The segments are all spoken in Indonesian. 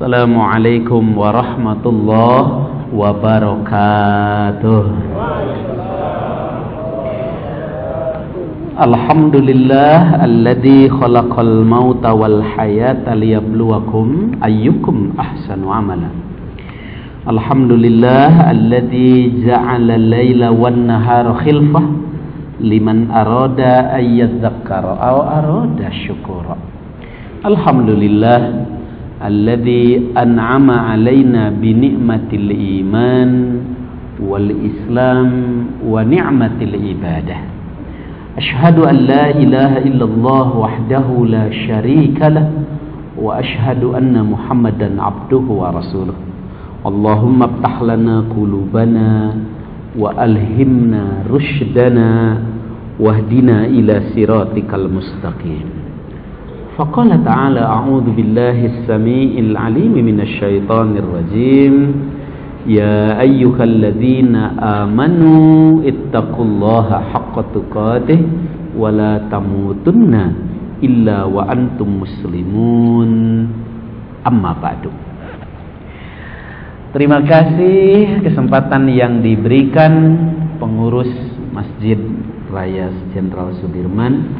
السلام عليكم ورحمة الله وبركاته الحمد لله الذي خلق الموت والحياة ليبلوكم أيكم أحسن عملا الحمد لله الذي جعل الليل والنهار خلفة لمن أراد أن يذكر أو أراد شكورا الحمد لله alladhi an'ama alaina bi ni'matil iman wal islam wa ni'matil ibadah. Ashhadu an la ilaha illallah wahdahu la sharika lah wa ashhadu anna muhammadan 'abduhu wa rasuluh. Allahumma aftah lana qulubana wa alhimna rushdana wahdina ila siratikal mustaqim فقال تعالى أعوذ بالله السميع العليم من الشيطان الرجيم يا أيها الذين آمنوا اتقوا الله حق تقاته ولا تموتن إلا وأنتم مسلمون أما بعد Terima kasih kesempatan yang diberikan pengurus Masjid Raya Jenderal Sudirman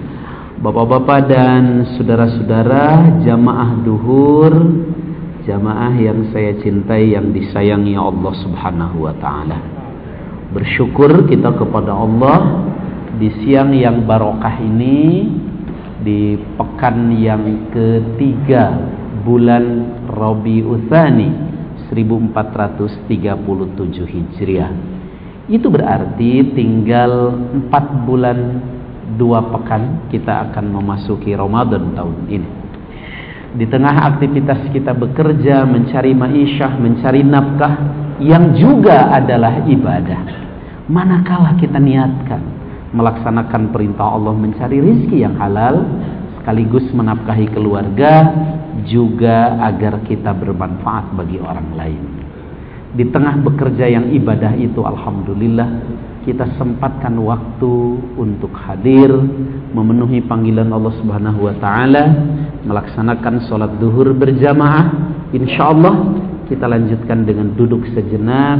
Bapak-bapak dan saudara-saudara jamaah duhur Jamaah yang saya cintai yang disayangi Allah subhanahu wa ta'ala. Bersyukur kita kepada Allah Di siang yang barokah ini Di pekan yang ketiga Bulan Rabi Uthani 1437 Hijriah. Itu berarti tinggal 4 bulan dua pekan kita akan memasuki Ramadan tahun ini. Di tengah aktivitas kita bekerja, mencari ma'isyah, mencari nafkah yang juga adalah ibadah. Manakala kita niatkan melaksanakan perintah Allah mencari rizki yang halal sekaligus menafkahi keluarga juga agar kita bermanfaat bagi orang lain. Di tengah bekerja yang ibadah itu alhamdulillah kita sempatkan waktu untuk hadir memenuhi panggilan Allah Subhanahu wa taala melaksanakan sholat duhur berjamaah. Insyaallah kita lanjutkan dengan duduk sejenak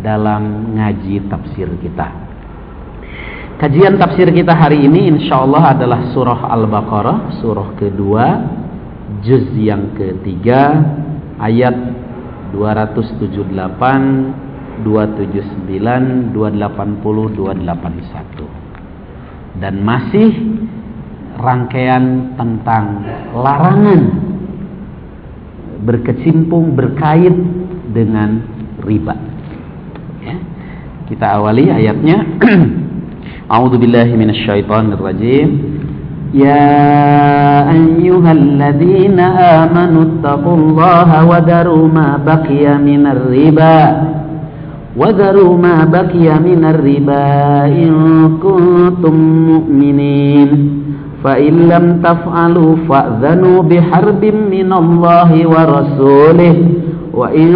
dalam ngaji tafsir kita. Kajian tafsir kita hari ini insyaallah adalah surah Al-Baqarah surah kedua juz yang ketiga ayat 278 279, 280, 281 dan masih rangkaian tentang larangan berkecimpung berkait dengan riba. Ya. Kita awali ayatnya. A'udzu billahi minasyaitonir rajim. يا أيها الذين آمنوا اتقوا الله وذروا ما بقي من الربا وذروا ما بقي من الربا إن كنتم مؤمنين. فإن لم تفعلوا فأذنوا بحرب من الله ورسوله. وإن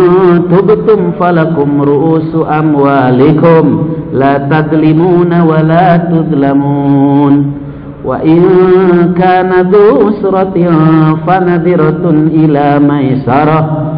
تبتم فلكم رؤوس أموالكم لا تظلمون ولا تظلمون. وإن كان ذو أسرة فنذرة إلى ميسرة.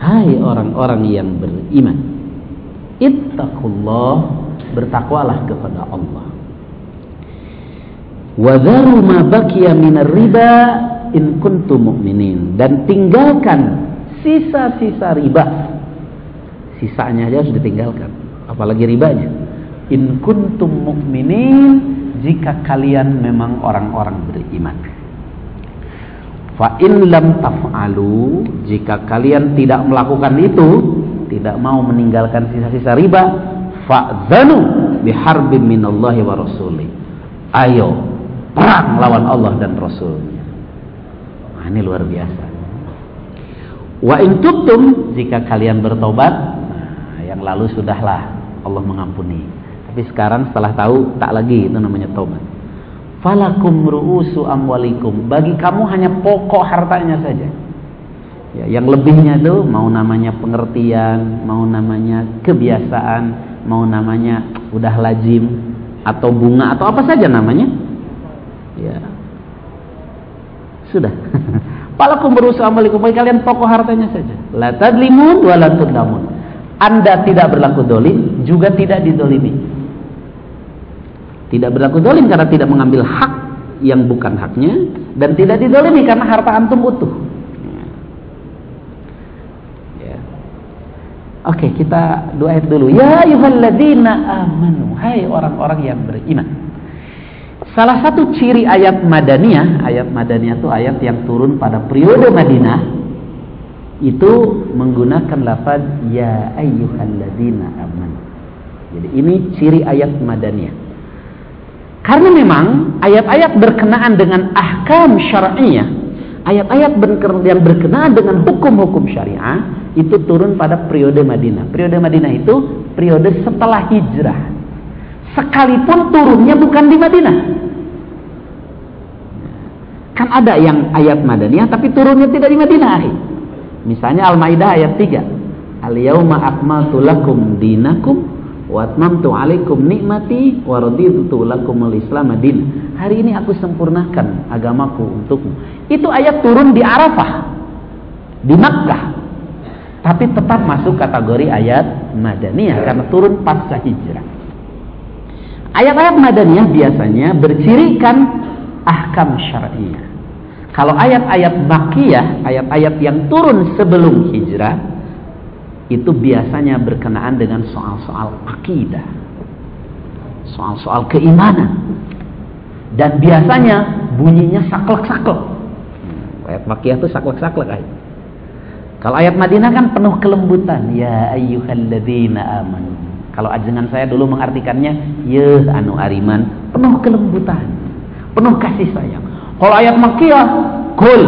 Hai orang-orang yang beriman Ittaqullah Bertakwalah kepada Allah. Wadharu ma bakiya minar riba In kuntum mu'minin. Dan tinggalkan Sisa-sisa riba. Sisanya aja harus ditinggalkan Apalagi ribanya. In kuntum mu'minin Jika kalian memang orang-orang beriman Fa in lam taf'alu jika kalian tidak melakukan itu, tidak mau meninggalkan sisa-sisa riba, fa'zanu biharbin minallahi wa rasuli. Ayo perang lawan Allah dan Rasulnya. Nah, ini luar biasa. Wa in tubtum jika kalian bertobat, nah yang lalu sudahlah Allah mengampuni. Tapi sekarang setelah tahu tak lagi itu namanya taubat. Falakum ru'usu amwalikum. Bagi kamu hanya pokok hartanya saja. Ya, yang lebihnya itu mau namanya pengertian, mau namanya kebiasaan, mau namanya udah lazim atau bunga atau apa saja namanya. Ya. Sudah. Falakum berusaha amalikum bagi kalian pokok hartanya saja. La tadlimun wa la tudlamun. Anda tidak berlaku dolim, juga tidak didolimi. Tidak berlaku dolim karena tidak mengambil hak yang bukan haknya dan tidak didolimi karena harta antum utuh. Ya. Oke, kita doa dulu. Ya ayyuhalladzina amanu, hai orang-orang yang beriman. Salah satu ciri ayat Madaniyah, ayat Madaniyah itu ayat yang turun pada periode Madinah itu menggunakan lafaz ya ayyuhalladzina amanu. Jadi ini ciri ayat Madaniyah. Karena memang ayat-ayat berkenaan dengan ahkam syar'iyah, ayat-ayat yang berkenaan dengan hukum-hukum syariah itu turun pada periode Madinah. Periode Madinah itu periode setelah hijrah. Sekalipun turunnya bukan di Madinah. Kan ada yang ayat Madaniyah tapi turunnya tidak di Madinah. Misalnya Al-Maidah ayat 3. Al-yauma akmaltu lakum dinakum wa atmamtu alaikum nikmati wa raditu lakum al-islam din. Hari ini aku sempurnakan agamaku untukmu. Itu ayat turun di Arafah. Di Makkah. Tapi tetap masuk kategori ayat Madaniyah karena turun pasca hijrah. Ayat-ayat Madaniyah biasanya bercirikan ahkam syariah. Kalau ayat-ayat Makiyah, ayat-ayat yang turun sebelum hijrah, itu biasanya berkenaan dengan soal-soal akidah. Soal-soal keimanan. Dan biasanya bunyinya saklek-saklek. Ayat Makiyah itu saklek-saklek ayat. Kalau ayat Madinah kan penuh kelembutan. Ya ayyuhalladzina amanu kalau ajengan saya dulu mengartikannya, ya anu ariman, penuh kelembutan, penuh kasih sayang. Kalau ayat Makkiyah, kul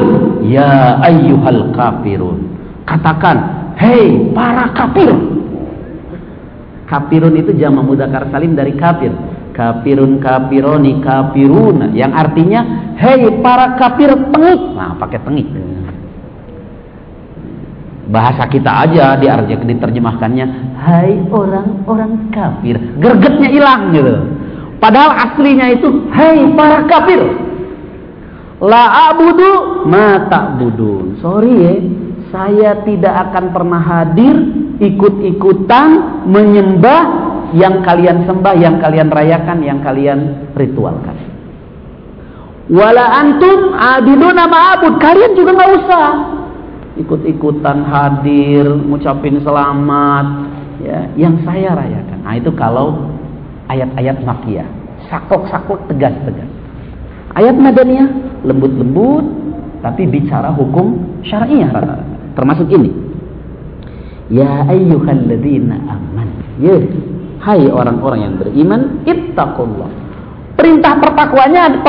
ya ayyuhal kafirun. Katakan, hei para kafir. Kafirun itu jama mudakar salim dari kafir. Kafirun kafironi kafirun. Yang artinya hei para kafir tengik. Nah, pakai tengik bahasa kita aja diarjek diterjemahkannya. Hai orang-orang kafir. Gergetnya hilang gitu. Padahal aslinya itu hai para kafir. La abudu ma ta'budun. Sorry ya saya tidak akan pernah hadir ikut-ikutan menyembah yang kalian sembah yang kalian rayakan yang kalian ritualkan wala antum abiduna ma'abud kalian juga nggak usah ikut-ikutan hadir, ngucapin selamat, ya, yang saya rayakan. Nah itu kalau ayat-ayat makiyah, sakok-sakok tegas-tegas. Ayat madaniyah lembut-lembut, tapi bicara hukum syariah rata-rata. Termasuk ini. Ya ayyuhalladzina aman. Ya, hai orang-orang yang beriman, ittaqullah. Perintah pertakwanya,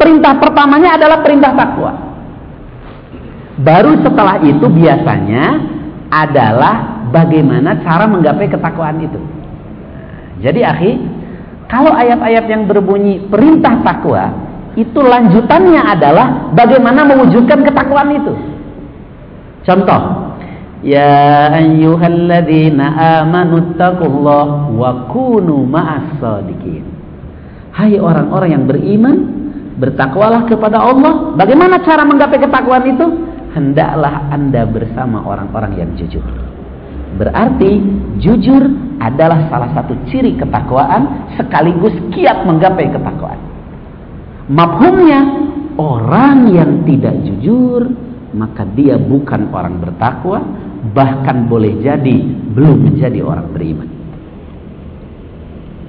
perintah pertamanya adalah perintah takwa. Baru setelah itu biasanya adalah bagaimana cara menggapai ketakwaan itu. Jadi akhi, kalau ayat-ayat yang berbunyi perintah takwa, itu lanjutannya adalah bagaimana mewujudkan ketakwaan itu. Contoh, Ya ayyuhalladzina amanu taqullah wa kunu ma'as sadiqin. Hai orang-orang yang beriman, bertakwalah kepada Allah. Bagaimana cara menggapai ketakwaan itu? hendaklah Anda bersama orang-orang yang jujur. Berarti jujur adalah salah satu ciri ketakwaan sekaligus kiat menggapai ketakwaan. Mafhumnya orang yang tidak jujur maka dia bukan orang bertakwa bahkan boleh jadi belum menjadi orang beriman.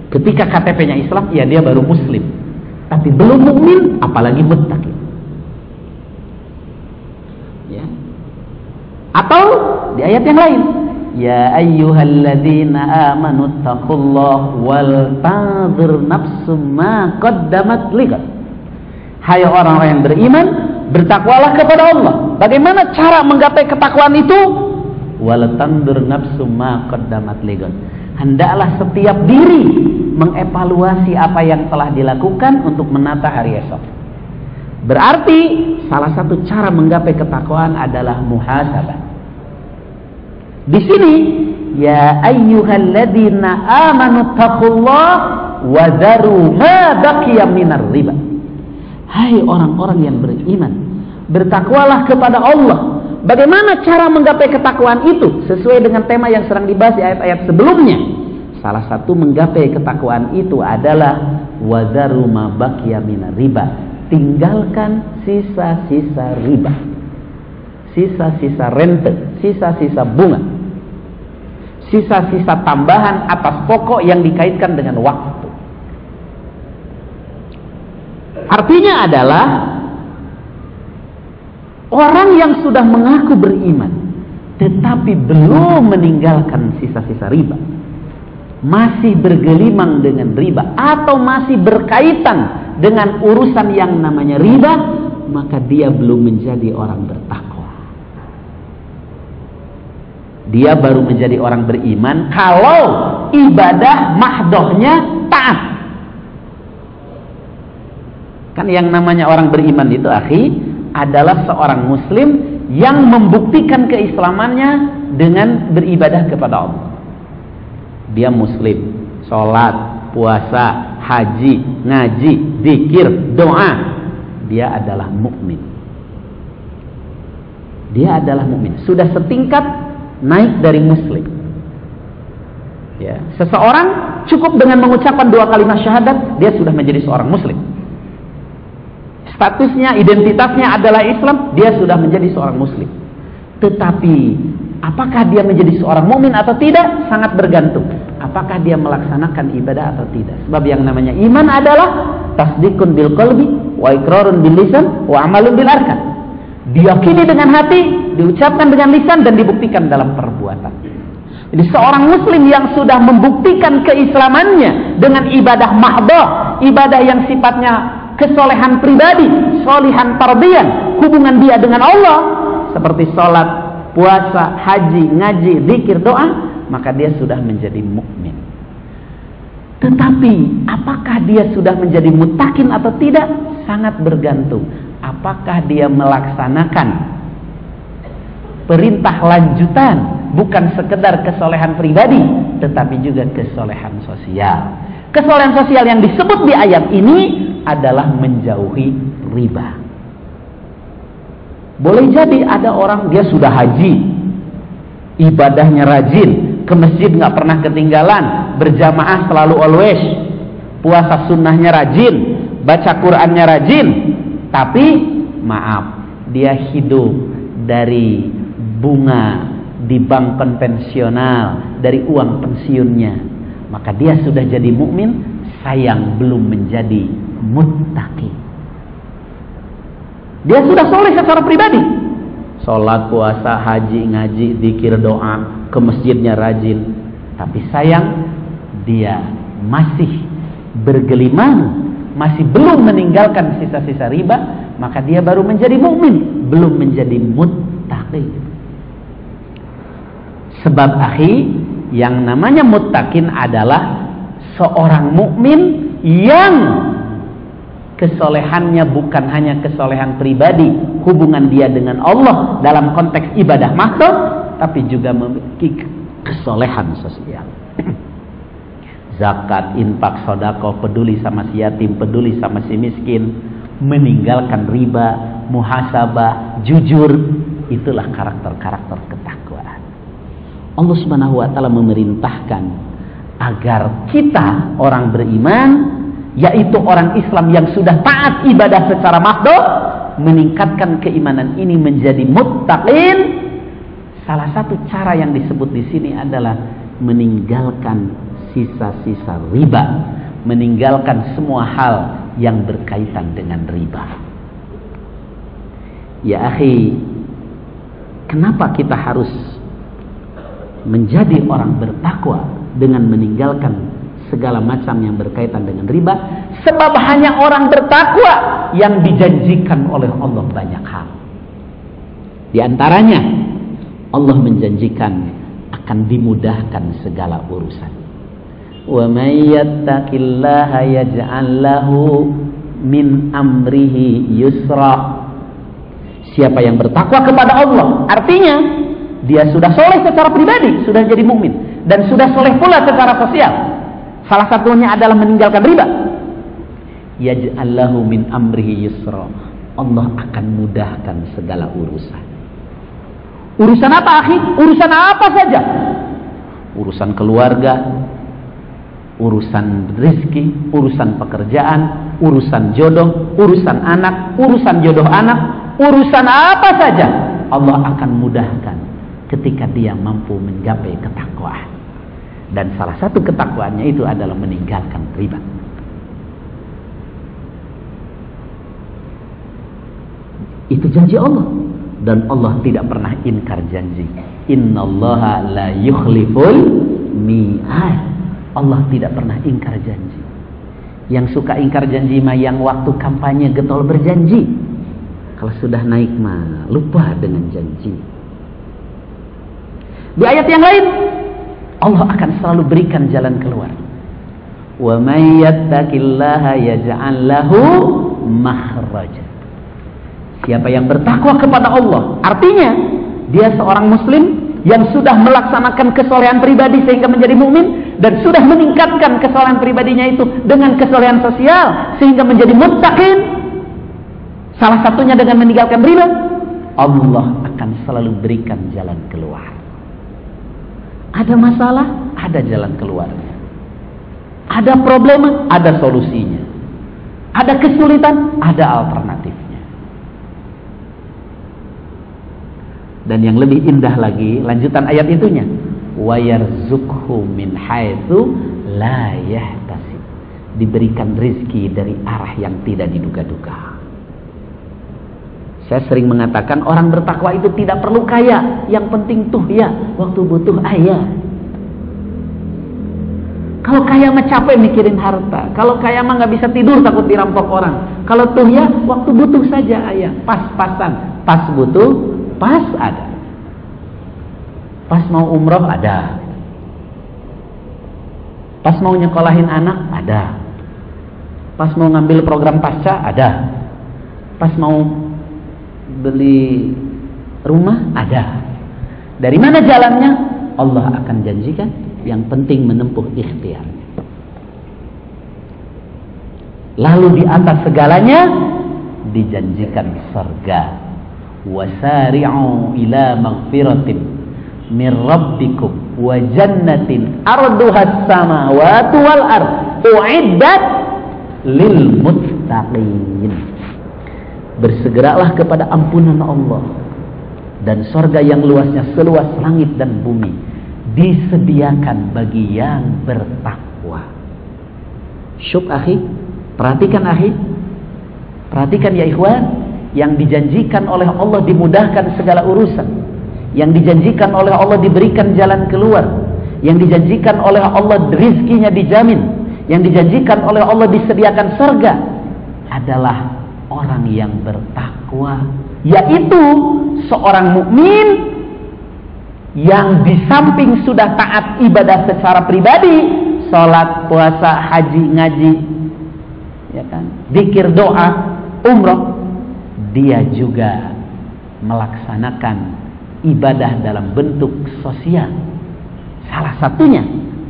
Ketika KTP-nya Islam ya dia baru muslim tapi belum mukmin apalagi muttaqin. Atau di ayat yang lain, Ya ayyuhalladzina amanu taqullah wal tanzur nafsum ma qaddamat ligat. Hai orang-orang yang beriman, bertakwalah kepada Allah. Bagaimana cara menggapai ketakwaan itu? walatandur nafsu ma qaddamat ligon. Hendaklah setiap diri mengevaluasi apa yang telah dilakukan untuk menata hari esok. Berarti salah satu cara menggapai ketakwaan adalah muhasabah. Di sini ya ayyuhalladzina amanu taqullah wa dharu ma baqiya minar riba. Hai orang-orang yang beriman, bertakwalah kepada Allah Bagaimana cara menggapai ketakwaan itu? Sesuai dengan tema yang sedang dibahas di ayat-ayat sebelumnya. Salah satu menggapai ketakwaan itu adalah baqiya riba. Tinggalkan sisa-sisa riba. Sisa-sisa rente, sisa-sisa bunga. Sisa-sisa tambahan atas pokok yang dikaitkan dengan waktu. Artinya adalah Orang yang sudah mengaku beriman tetapi belum meninggalkan sisa-sisa riba, masih bergelimang dengan riba atau masih berkaitan dengan urusan yang namanya riba, maka dia belum menjadi orang bertakwa. Dia baru menjadi orang beriman kalau ibadah mahdohnya taat. Kan yang namanya orang beriman itu akhi adalah seorang muslim yang membuktikan keislamannya dengan beribadah kepada Allah. Dia muslim, sholat, puasa, haji, ngaji, zikir, doa. Dia adalah mukmin. Dia adalah mukmin. Sudah setingkat naik dari muslim. Ya, seseorang cukup dengan mengucapkan dua kalimat syahadat, dia sudah menjadi seorang muslim statusnya, identitasnya adalah Islam, dia sudah menjadi seorang muslim. Tetapi apakah dia menjadi seorang mukmin atau tidak sangat bergantung. Apakah dia melaksanakan ibadah atau tidak. Sebab yang namanya iman adalah tasdikun bil qalbi wa ikrarun bil lisan wa amalun bil arkan. Diyakini dengan hati, diucapkan dengan lisan dan dibuktikan dalam perbuatan. Jadi seorang muslim yang sudah membuktikan keislamannya dengan ibadah mahdoh, ibadah yang sifatnya kesolehan pribadi, solihan tarbiyan, hubungan dia dengan Allah seperti sholat, puasa, haji, ngaji, zikir, doa, maka dia sudah menjadi mukmin. Tetapi apakah dia sudah menjadi mutakin atau tidak sangat bergantung. Apakah dia melaksanakan perintah lanjutan bukan sekedar kesolehan pribadi tetapi juga kesolehan sosial. Kesolehan sosial yang disebut di ayat ini adalah menjauhi riba. Boleh jadi ada orang dia sudah haji, ibadahnya rajin, ke masjid nggak pernah ketinggalan, berjamaah selalu always, puasa sunnahnya rajin, baca Qurannya rajin, tapi maaf, dia hidup dari bunga di bank konvensional, dari uang pensiunnya, maka dia sudah jadi mukmin, sayang belum menjadi muttaqi. Dia sudah soleh secara pribadi. Sholat, puasa, haji, ngaji, zikir, doa, ke masjidnya rajin. Tapi sayang, dia masih bergelimang, masih belum meninggalkan sisa-sisa riba, maka dia baru menjadi mukmin, belum menjadi muttaqi. Sebab akhi, yang namanya muttaqin adalah seorang mukmin yang kesolehannya bukan hanya kesolehan pribadi, hubungan dia dengan Allah dalam konteks ibadah makhluk, tapi juga memiliki kesolehan sosial. Zakat, infak, sodako, peduli sama si yatim, peduli sama si miskin, meninggalkan riba, muhasabah, jujur, itulah karakter-karakter ketakwaan. Allah Subhanahu wa taala memerintahkan agar kita orang beriman yaitu orang Islam yang sudah taat ibadah secara makdo meningkatkan keimanan ini menjadi muttaqin. Salah satu cara yang disebut di sini adalah meninggalkan sisa-sisa riba meninggalkan semua hal yang berkaitan dengan riba. Ya akhi kenapa kita harus menjadi orang bertakwa dengan meninggalkan segala macam yang berkaitan dengan riba sebab hanya orang bertakwa yang dijanjikan oleh Allah banyak hal di antaranya Allah menjanjikan akan dimudahkan segala urusan. Wa may yattaqillaha yaj'al min amrihi yusra. Siapa yang bertakwa kepada Allah, artinya dia sudah soleh secara pribadi, sudah jadi mukmin dan sudah soleh pula secara sosial. Salah satunya adalah meninggalkan riba. Yaj'al lahu min amrihi yusra. Allah akan mudahkan segala urusan. Urusan apa, akhi? Urusan apa saja? Urusan keluarga, urusan rezeki, urusan pekerjaan, urusan jodoh, urusan anak, urusan jodoh anak, urusan apa saja Allah akan mudahkan ketika dia mampu mencapai ketakwaan. Dan salah satu ketakwaannya itu adalah meninggalkan riba. Itu janji Allah dan Allah tidak pernah ingkar janji. Innallaha la yukhliful mi'ad. Allah tidak pernah ingkar janji. Yang suka ingkar janji mah yang waktu kampanye getol berjanji. Kalau sudah naik mah lupa dengan janji. Di ayat yang lain Allah akan selalu berikan jalan keluar. Wa may yattaqillaha yaj'al lahu. Siapa yang bertakwa kepada Allah, artinya dia seorang muslim yang sudah melaksanakan kesolehan pribadi sehingga menjadi mukmin dan sudah meningkatkan kesolehan pribadinya itu dengan kesolehan sosial sehingga menjadi muttaqin salah satunya dengan meninggalkan riba Allah akan selalu berikan jalan keluar ada masalah ada jalan keluarnya ada problema ada solusinya ada kesulitan ada alternatif Dan yang lebih indah lagi lanjutan ayat itunya. Yarzukhu min haitsu la yahtasib. Diberikan rizki dari arah yang tidak diduga-duga. Saya sering mengatakan orang bertakwa itu tidak perlu kaya, yang penting tuh ya waktu butuh ayah. Kalau kaya mah capek mikirin harta. Kalau kaya mah nggak bisa tidur takut dirampok orang. Kalau tuh ya waktu butuh saja ayah, pas-pasan. Pas butuh, Pas ada. Pas mau umroh ada. Pas mau nyekolahin anak ada. Pas mau ngambil program pasca ada. Pas mau beli rumah ada. Dari mana jalannya? Allah akan janjikan. Yang penting menempuh ikhtiar. Lalu di atas segalanya dijanjikan surga wasari'u ila maghfiratin min rabbikum wa jannatin arduha samawati wal ard uiddat lil muttaqin bersegeralah kepada ampunan Allah. Dan sorga yang luasnya seluas langit dan bumi disediakan bagi yang bertakwa. Syuk akhi. Perhatikan akhi. Perhatikan ya ikhwan yang dijanjikan oleh Allah dimudahkan segala urusan. Yang dijanjikan oleh Allah diberikan jalan keluar. Yang dijanjikan oleh Allah rizkinya dijamin. Yang dijanjikan oleh Allah disediakan surga adalah orang yang bertakwa yaitu seorang mukmin yang di samping sudah taat ibadah secara pribadi salat puasa haji ngaji ya kan zikir doa umroh dia juga melaksanakan ibadah dalam bentuk sosial. Salah satunya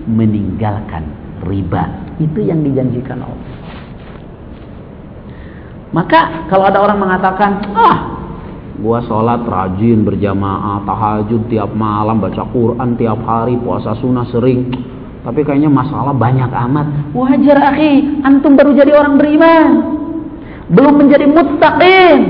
meninggalkan riba. Itu yang dijanjikan Allah. Maka kalau ada orang mengatakan, ah, gua sholat rajin berjamaah, tahajud tiap malam, baca Quran tiap hari, puasa sunnah sering, tapi kayaknya masalah banyak amat. Wajar akhi, antum baru jadi orang beriman. Belum menjadi muttaqin.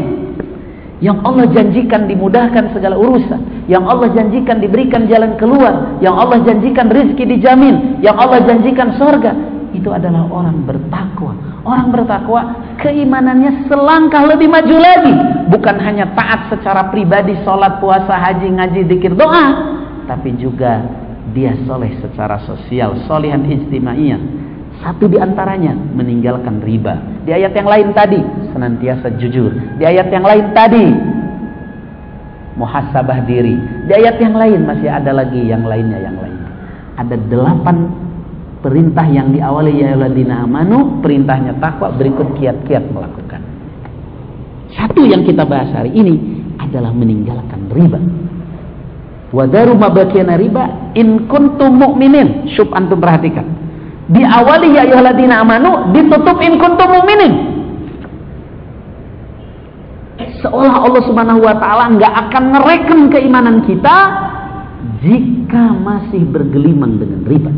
Yang Allah janjikan dimudahkan segala urusan. Yang Allah janjikan diberikan jalan keluar. Yang Allah janjikan rizki dijamin. Yang Allah janjikan surga itu adalah orang bertakwa orang bertakwa keimanannya selangkah lebih maju lagi bukan hanya taat secara pribadi sholat puasa haji ngaji dikir doa tapi juga dia soleh secara sosial solihan istimaiyah satu di antaranya meninggalkan riba. Di ayat yang lain tadi senantiasa jujur. Di ayat yang lain tadi muhasabah diri. Di ayat yang lain masih ada lagi yang lainnya yang lain. Ada delapan perintah yang diawali ya ladina amanu, perintahnya takwa, berikut kiat-kiat melakukan. Satu yang kita bahas hari ini adalah meninggalkan riba. Wadaru mabakiyana riba in kuntum mu'minin. Syub antum perhatikan. Diawali ya ladina amanu, ditutup in kuntum mu'minin seolah Allah Subhanahu wa taala nggak akan ngereken keimanan kita jika masih bergelimang dengan riba.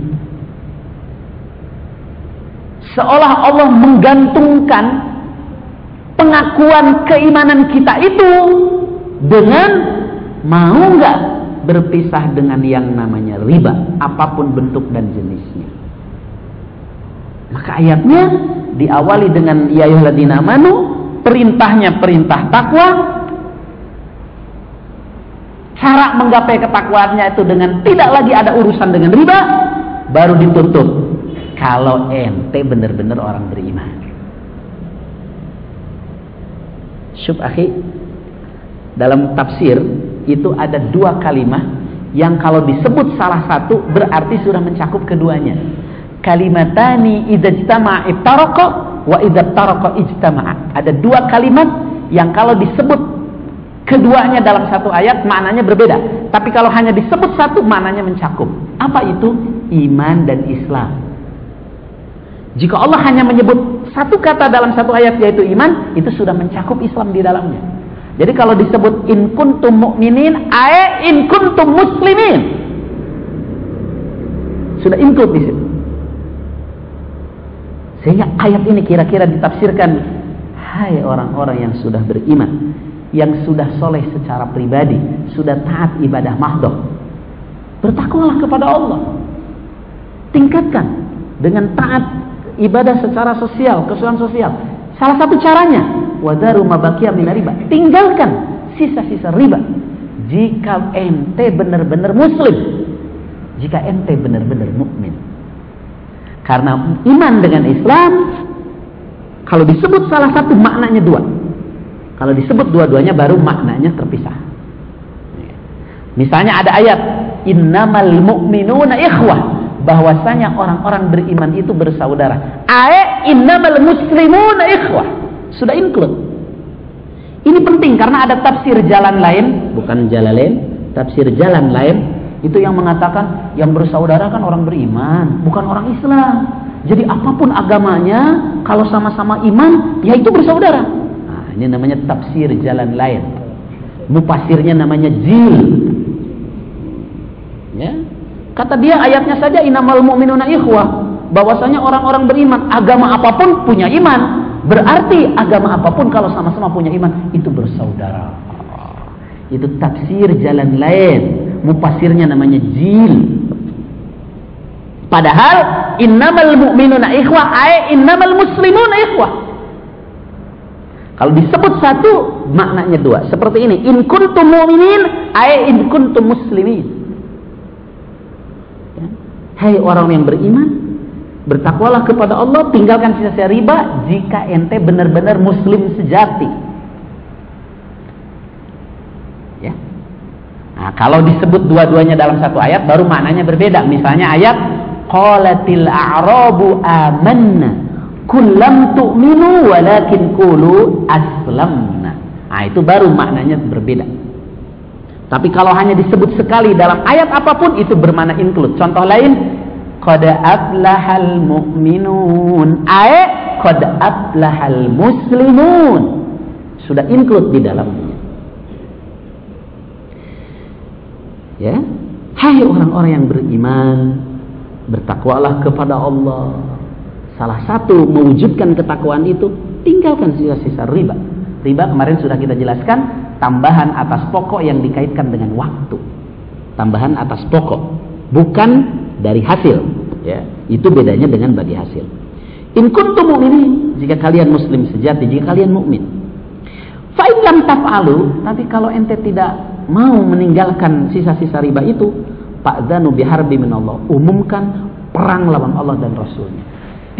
Seolah Allah menggantungkan pengakuan keimanan kita itu dengan mau nggak berpisah dengan yang namanya riba, apa pun bentuk dan jenisnya. Maka ayatnya diawali dengan ya ayyuhalladzina amanu perintahnya perintah takwa cara menggapai ketakwaannya itu dengan tidak lagi ada urusan dengan riba baru ditutup kalau ente benar-benar orang beriman syub akhi dalam tafsir itu ada dua kalimat yang kalau disebut salah satu berarti sudah mencakup keduanya kalimatani idza ijtama'a wa idza taraka ijtama'a. Ada dua kalimat yang kalau disebut keduanya dalam satu ayat maknanya berbeda. Tapi kalau hanya disebut satu maknanya mencakup. Apa itu? Iman dan Islam. Jika Allah hanya menyebut satu kata dalam satu ayat yaitu iman, itu sudah mencakup Islam di dalamnya. Jadi kalau disebut in kuntum mu'minin, ae in kuntum muslimin. Sudah include di situ. Sehingga ayat ini kira-kira ditafsirkan Hai orang-orang yang sudah beriman Yang sudah soleh secara pribadi Sudah taat ibadah mahdoh Bertakwalah kepada Allah Tingkatkan Dengan taat ibadah secara sosial Kesulitan sosial. Salah satu caranya Wadaru mabakia riba. Tinggalkan sisa-sisa riba. Jika ente benar-benar muslim Jika ente benar-benar mukmin. Karena iman dengan Islam kalau disebut salah satu maknanya dua. Kalau disebut dua-duanya baru maknanya terpisah. Misalnya ada ayat innamal mu'minuna ikhwah bahwasanya orang-orang beriman itu bersaudara. Ayat innamal muslimuna ikhwah sudah include. Ini penting karena ada tafsir jalan lain, bukan jalan lain, tafsir jalan lain itu yang mengatakan yang bersaudara kan orang beriman, bukan orang Islam. Jadi apa pun agamanya, kalau sama-sama iman, ya itu bersaudara. Nah, ini namanya tafsir jalan lain. Mupasirnya namanya jil. Kata dia ayatnya saja inamal mu'minuna ikhwah. Bahwasanya orang-orang beriman, agama apa pun punya iman. Berarti agama apa pun kalau sama-sama punya iman, itu bersaudara. Itu tafsir jalan lain mufasirnya namanya jil. Padahal innamal mu'minuna ikhwah ay innamal muslimuna ikhwah. Kalau disebut satu maknanya dua. Seperti ini, in kuntum mu'minin ay in kuntum muslimin. Ya. Hai orang yang beriman, bertakwalah kepada Allah, tinggalkan sisa-sisa riba jika ente benar-benar muslim sejati. Nah, kalau disebut dua-duanya dalam satu ayat baru maknanya berbeda. Misalnya ayat qalatil a'rabu amanna kullam tu'minu walakin qulu aslamna. Nah, itu baru maknanya berbeda. Tapi kalau hanya disebut sekali dalam ayat apa pun itu bermakna include. Contoh lain qad aflahal mu'minun. Ayat qad aflahal muslimun. Sudah include di dalamnya. Ya, hai orang-orang yang beriman, bertakwalah kepada Allah. Salah satu mewujudkan ketakwaan itu tinggalkan sisa-sisa riba. Riba kemarin sudah kita jelaskan tambahan atas pokok yang dikaitkan dengan waktu. Tambahan atas pokok, bukan dari hasil. Ya, itu bedanya dengan bagi hasil. In kuntum mu'minin, jika kalian muslim sejati, jika kalian mukmin. Fa lam taf'alu, tapi kalau ente tidak mau meninggalkan sisa-sisa riba itu, Pak Zanu biharbi Allah. Umumkan perang lawan Allah dan Rasulnya.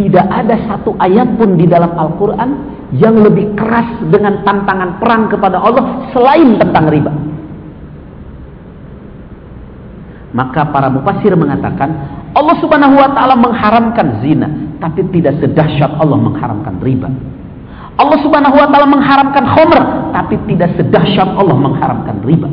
Tidak ada satu ayat pun di dalam Al-Quran yang lebih keras dengan tantangan perang kepada Allah selain tentang riba. Maka para mufasir mengatakan Allah Subhanahu wa taala mengharamkan zina, tapi tidak sedahsyat Allah mengharamkan riba. Allah Subhanahu wa taala mengharamkan khamr, tapi tidak sedahsyat Allah mengharamkan riba.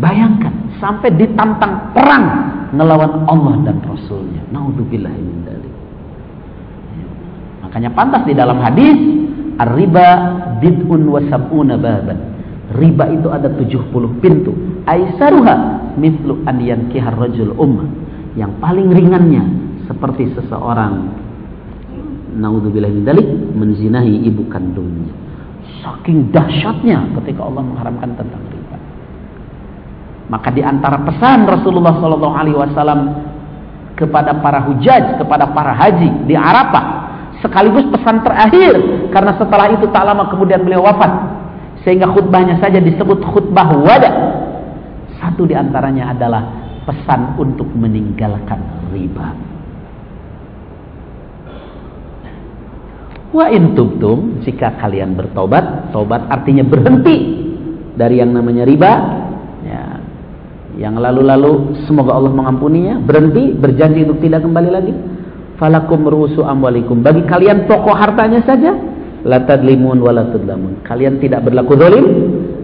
Bayangkan sampai ditantang perang melawan Allah dan Rasulnya. Naudzubillah min dzalik. Makanya pantas di dalam hadis ar-riba bid'un wa sab'una baban. Riba itu ada 70 pintu. Aisaruha mithlu an yankihar rajul ummah. Yang paling ringannya seperti seseorang naudzubillah min dzalik menzinahi ibu kandungnya. Saking dahsyatnya ketika Allah mengharamkan tentang riba. Maka di antara pesan Rasulullah Shallallahu Alaihi Wasallam kepada para hujaj, kepada para haji di Arafah, sekaligus pesan terakhir karena setelah itu tak lama kemudian beliau wafat, sehingga khutbahnya saja disebut khutbah wada. Satu di antaranya adalah pesan untuk meninggalkan riba. Wa in tubtum jika kalian bertobat, tobat artinya berhenti dari yang namanya riba, yang lalu-lalu semoga Allah mengampuninya. Berhenti berjanji untuk tidak kembali lagi. Falakum rusu amwalikum. Bagi kalian pokok hartanya saja la tadlimun wa kalian tidak berlaku zalim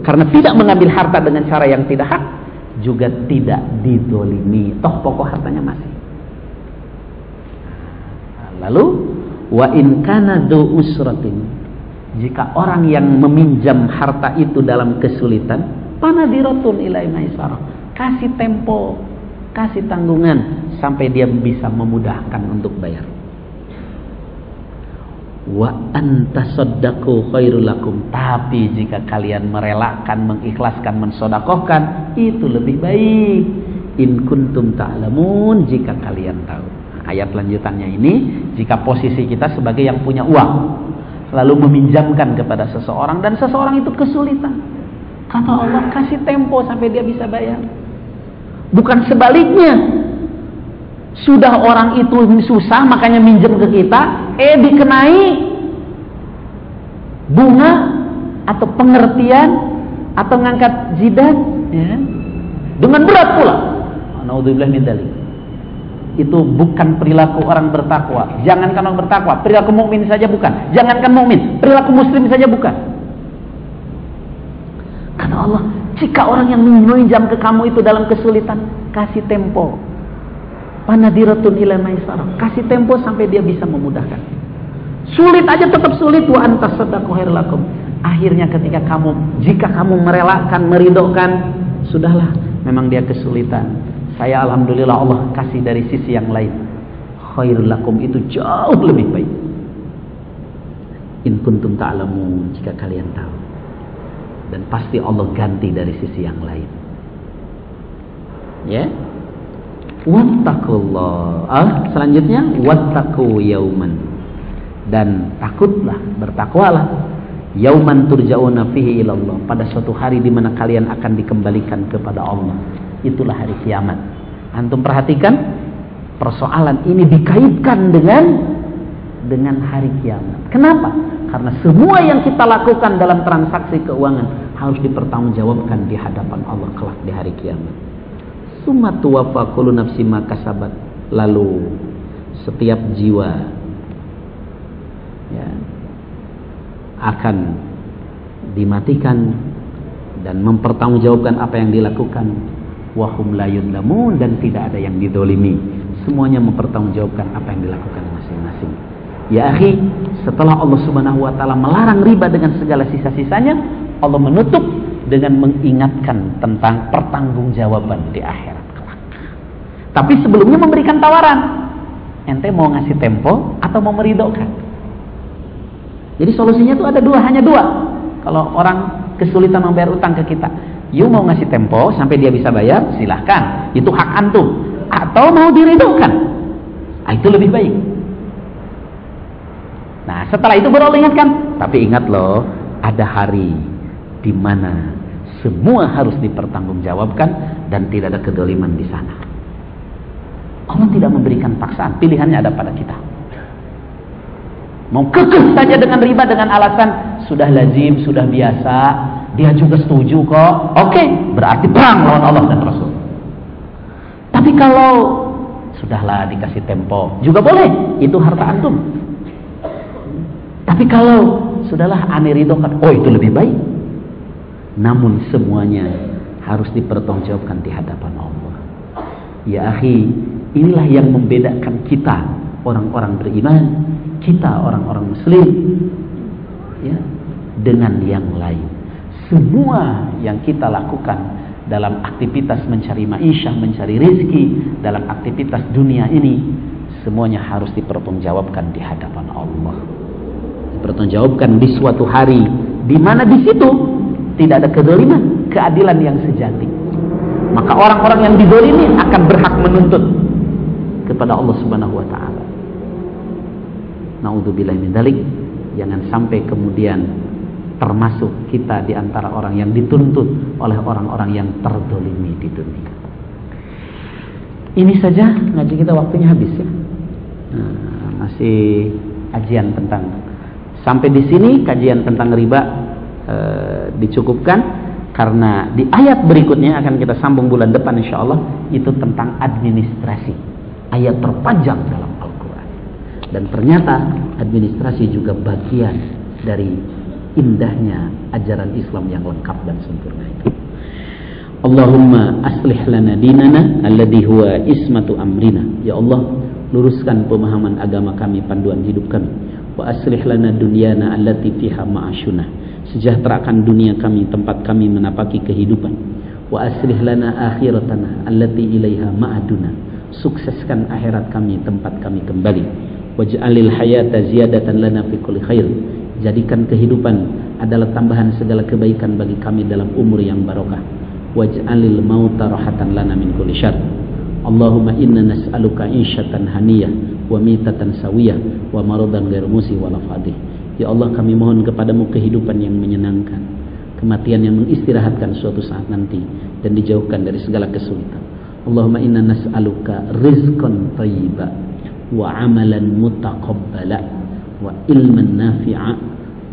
karena tidak mengambil harta dengan cara yang tidak hak juga tidak didolimi. Toh pokok hartanya masih. Lalu wa in kana usratin. Jika orang yang meminjam harta itu dalam kesulitan panadiratun ilai maisarah kasih tempo, kasih tanggungan sampai dia bisa memudahkan untuk bayar. Wa antasaddaqu khairul lakum. Tapi jika kalian merelakan, mengikhlaskan, mensodakohkan, itu lebih baik. In kuntum ta'lamun jika kalian tahu. Ayat lanjutannya ini, jika posisi kita sebagai yang punya uang, lalu meminjamkan kepada seseorang dan seseorang itu kesulitan. Kata Allah kasih tempo sampai dia bisa bayar. Bukan sebaliknya. Sudah orang itu susah makanya minjem ke kita, eh dikenai bunga atau pengertian atau ngangkat jidat ya. Dengan berat pula. Naudzubillah min Itu bukan perilaku orang bertakwa. Jangankan orang bertakwa, perilaku mukmin saja bukan. Jangankan mukmin, perilaku muslim saja bukan. Kata Allah, jika orang yang meminjam ke kamu itu dalam kesulitan, kasih tempo. Panadiratun ila maisarah. Kasih tempo sampai dia bisa memudahkan. Sulit aja tetap sulit wa antas sadaqu lakum. Akhirnya ketika kamu jika kamu merelakan, meridokkan, sudahlah, memang dia kesulitan. Saya alhamdulillah Allah kasih dari sisi yang lain. Khairul lakum itu jauh lebih baik. In kuntum ta'lamun jika kalian tahu dan pasti Allah ganti dari sisi yang lain. Ya. Wattaqullah. Ah, selanjutnya wattaqu yauman. Dan takutlah, bertakwalah. Yauman turja'una fihi ilallah. Pada suatu hari di mana kalian akan dikembalikan kepada Allah. Itulah hari kiamat. Antum perhatikan persoalan ini dikaitkan dengan dengan hari kiamat. Kenapa? Karena semua yang kita lakukan dalam transaksi keuangan harus dipertanggungjawabkan di hadapan Allah kelak di hari kiamat. Summa tuwaffa kullu nafsin ma kasabat. Lalu setiap jiwa ya, akan dimatikan dan mempertanggungjawabkan apa yang dilakukan wahum la yudlamun dan tidak ada yang didolimi semuanya mempertanggungjawabkan apa yang dilakukan Ya akhi, setelah Allah Subhanahu wa taala melarang riba dengan segala sisa-sisanya, Allah menutup dengan mengingatkan tentang pertanggungjawaban di akhirat kelak. Tapi sebelumnya memberikan tawaran. Ente mau ngasih tempo atau mau meridokan? Jadi solusinya itu ada dua, hanya dua. Kalau orang kesulitan membayar utang ke kita, you mau ngasih tempo sampai dia bisa bayar, silahkan. Itu hak antum. Atau mau diridokan. Nah, itu lebih baik. Nah, setelah itu baru ingatkan. Tapi ingat loh, ada hari di mana semua harus dipertanggungjawabkan dan tidak ada kedoliman di sana. Allah tidak memberikan paksaan, pilihannya ada pada kita. Mau kekeh saja dengan riba dengan alasan sudah lazim, sudah biasa, dia juga setuju kok. Oke, berarti perang lawan Allah dan Rasul. Tapi kalau sudahlah dikasih tempo, juga boleh. Itu harta antum. Tapi kalau sudahlah ane kan, oh itu lebih baik. Namun semuanya harus dipertanggungjawabkan di hadapan Allah. Ya akhi, inilah yang membedakan kita orang-orang beriman, kita orang-orang muslim ya dengan yang lain. Semua yang kita lakukan dalam aktivitas mencari maisha, mencari rezeki, dalam aktivitas dunia ini, semuanya harus dipertanggungjawabkan di hadapan Allah. Dipertanggungjawabkan di suatu hari, di mana di situ tidak ada kedoliman, keadilan yang sejati. Maka orang-orang yang didolimi akan berhak menuntut kepada Allah Subhanahu wa taala. Nauzubillah min dalik. Jangan sampai kemudian termasuk kita di antara orang yang dituntut oleh orang-orang yang terdolimi di dunia. Ini saja ngaji kita waktunya habis ya. Nah, masih kajian tentang sampai di sini kajian tentang riba e, dicukupkan karena di ayat berikutnya akan kita sambung bulan depan insya Allah itu tentang administrasi ayat terpanjang dalam Al-Quran dan ternyata administrasi juga bagian dari indahnya ajaran Islam yang lengkap dan sempurna itu. Allahumma aslih lana dinana alladhi huwa ismatu amrina. Ya Allah, luruskan pemahaman agama kami, panduan hidup kami. Wa aslih lana dunyana allati fiha ma'ashuna. Sejahterakan dunia kami, tempat kami menapaki kehidupan. Wa aslih lana akhiratana allati ilaiha ma'aduna. Sukseskan akhirat kami, tempat kami kembali. Waj'alil hayata ziyadatan lana fi kulli khair Jadikan kehidupan adalah tambahan segala kebaikan bagi kami dalam umur yang barokah. Waj'alil mauta rahatan lana min kulli syarr. Allahumma inna nas'aluka insyatan haniyah wa mitatan sawiyah wa maradan ghairu musi wa lafadih. Ya Allah kami mohon kepadamu kehidupan yang menyenangkan, kematian yang mengistirahatkan suatu saat nanti dan dijauhkan dari segala kesulitan. Allahumma inna nas'aluka rizqan thayyiba wa amalan mutaqabbala wa ilman nafi'a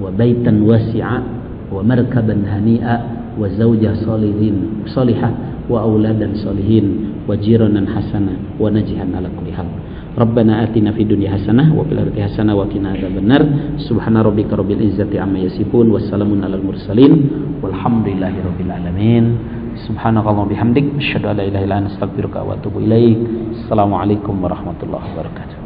wa baitan wasi'a wa markaban hani'a wa zawjah salihin salihah wa auladan solihin wa jiranan hasanah wa najihan ala kulli hal. Rabbana atina fid dunya hasanah wa fil akhirati hasanah wa qina adzabannar. Subhana rabbika rabbil izzati amma yasifun wassalamun alal mursalin. Walhamdulillahi rabbil alamin. Subhanallahi wa bihamdik asyhadu an la ilaha illa anta astaghfiruka wa atubu ilaik. Assalamualaikum warahmatullahi wabarakatuh.